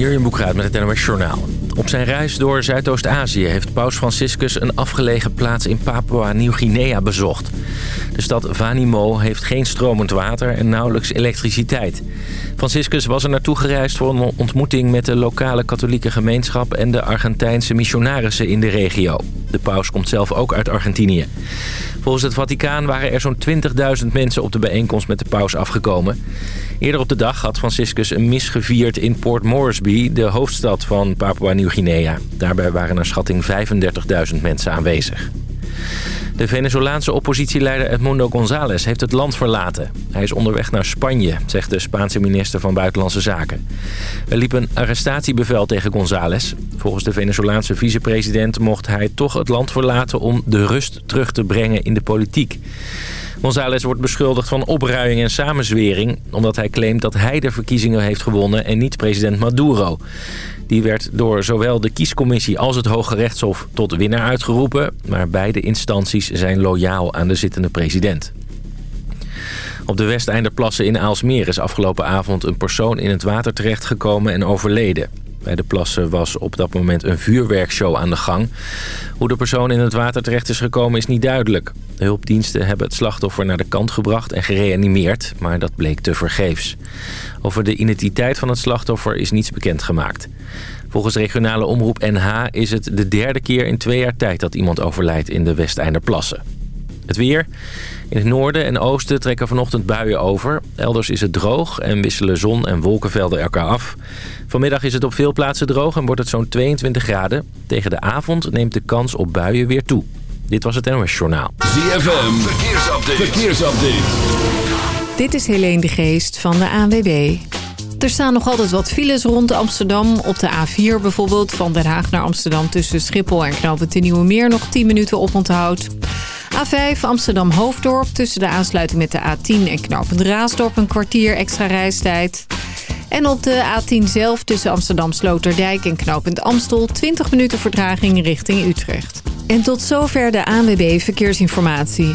Hier in Boekraad met het NOS Journaal. Op zijn reis door Zuidoost-Azië heeft paus Franciscus een afgelegen plaats in Papua-Nieuw-Guinea bezocht. De stad Vanimo heeft geen stromend water en nauwelijks elektriciteit. Franciscus was er naartoe gereisd voor een ontmoeting met de lokale katholieke gemeenschap en de Argentijnse missionarissen in de regio. De paus komt zelf ook uit Argentinië. Volgens het Vaticaan waren er zo'n 20.000 mensen op de bijeenkomst met de paus afgekomen. Eerder op de dag had Franciscus een mis gevierd in Port Moresby, de hoofdstad van Papua-Nieuw-Guinea. Daarbij waren naar schatting 35.000 mensen aanwezig. De Venezolaanse oppositieleider Edmundo González heeft het land verlaten. Hij is onderweg naar Spanje, zegt de Spaanse minister van Buitenlandse Zaken. Er liep een arrestatiebevel tegen González. Volgens de Venezolaanse vicepresident mocht hij toch het land verlaten om de rust terug te brengen in de politiek. González wordt beschuldigd van opruiing en samenzwering... omdat hij claimt dat hij de verkiezingen heeft gewonnen en niet president Maduro. Die werd door zowel de kiescommissie als het Hoge Rechtshof tot winnaar uitgeroepen... maar beide instanties zijn loyaal aan de zittende president. Op de Westeinderplassen in Aalsmeer is afgelopen avond een persoon in het water terechtgekomen en overleden. Bij de plassen was op dat moment een vuurwerkshow aan de gang. Hoe de persoon in het water terecht is gekomen is niet duidelijk. De hulpdiensten hebben het slachtoffer naar de kant gebracht en gereanimeerd, maar dat bleek te vergeefs. Over de identiteit van het slachtoffer is niets bekendgemaakt. Volgens regionale omroep NH is het de derde keer in twee jaar tijd dat iemand overlijdt in de Westeinderplassen. Het weer. In het noorden en oosten trekken vanochtend buien over. Elders is het droog en wisselen zon en wolkenvelden elkaar af. Vanmiddag is het op veel plaatsen droog en wordt het zo'n 22 graden. Tegen de avond neemt de kans op buien weer toe. Dit was het NOS Journaal. ZFM, verkeersupdate. verkeersupdate. Dit is Helene de Geest van de ANWB. Er staan nog altijd wat files rond Amsterdam. Op de A4 bijvoorbeeld, van Den Haag naar Amsterdam... tussen Schiphol en Knoopend de Nieuwe Meer nog 10 minuten op onthoud. A5 Amsterdam-Hoofddorp tussen de aansluiting met de A10 en Knoopend Raasdorp... een kwartier extra reistijd. En op de A10 zelf tussen Amsterdam-Sloterdijk en Knoopend Amstel... 20 minuten vertraging richting Utrecht. En tot zover de ANWB Verkeersinformatie.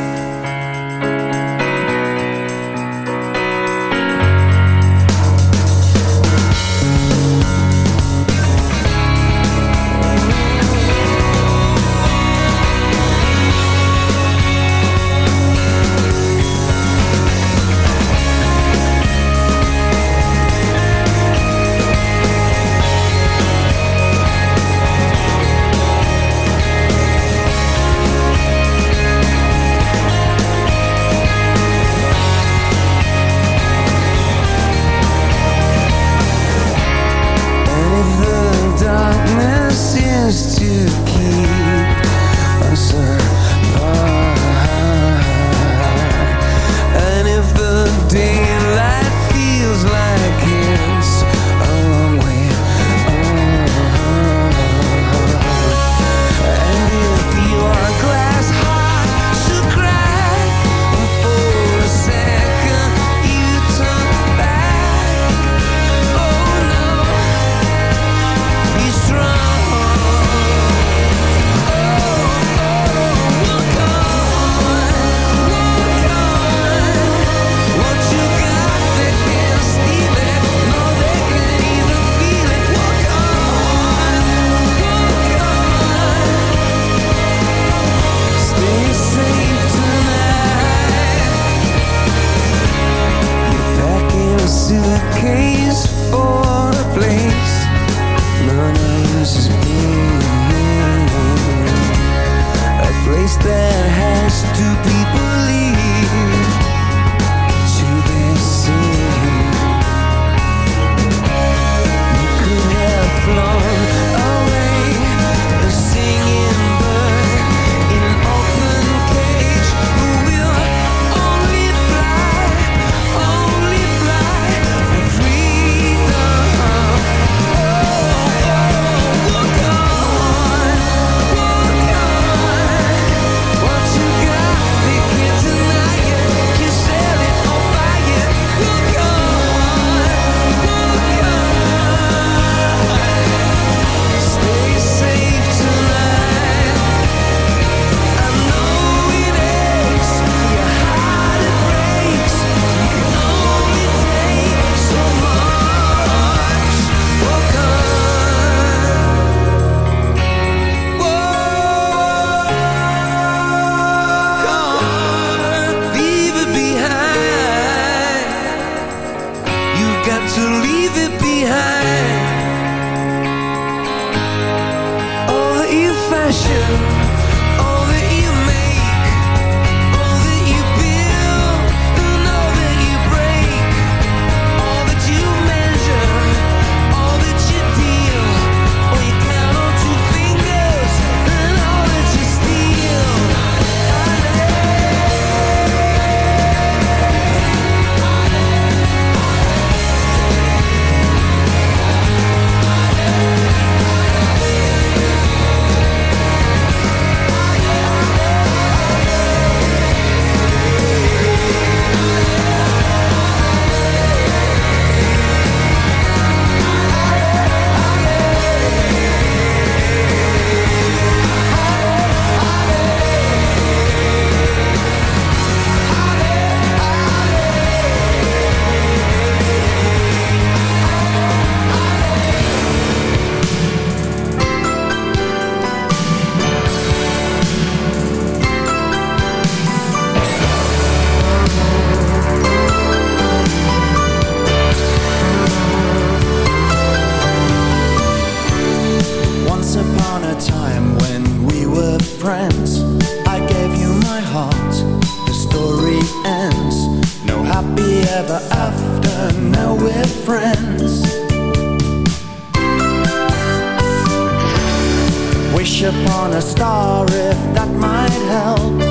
upon a star if that might help.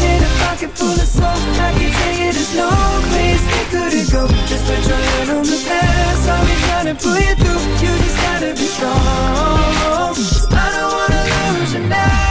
pocket full of soap. I can tell you there's no place they couldn't go. Just put your hand on the past. Always trying to pull you through. You just gotta be strong. I don't wanna lose you now.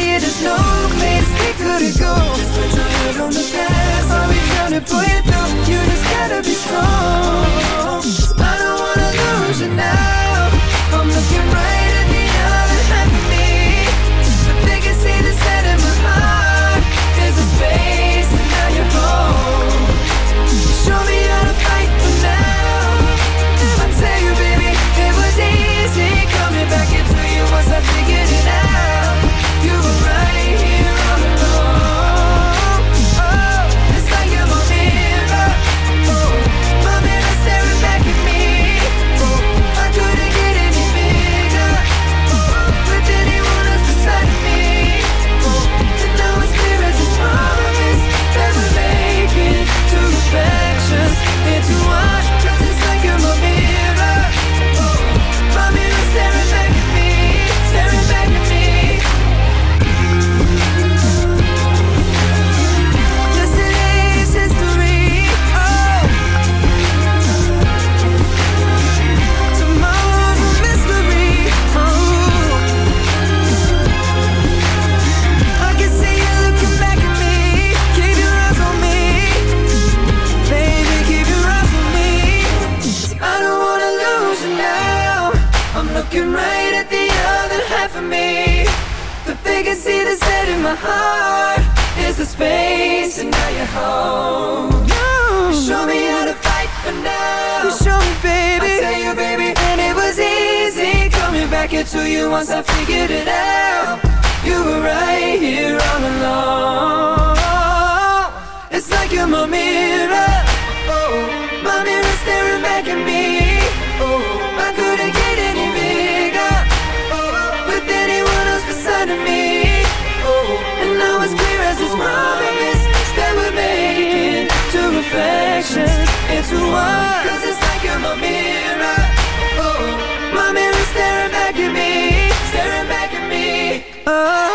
do it. heart is the space, and now you're home. You show me how to fight for now. You show me, baby. I tell you, baby, and it was easy coming back here to you once I figured it out. You were right here all along. It's like you're my mirror Oh.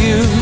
you.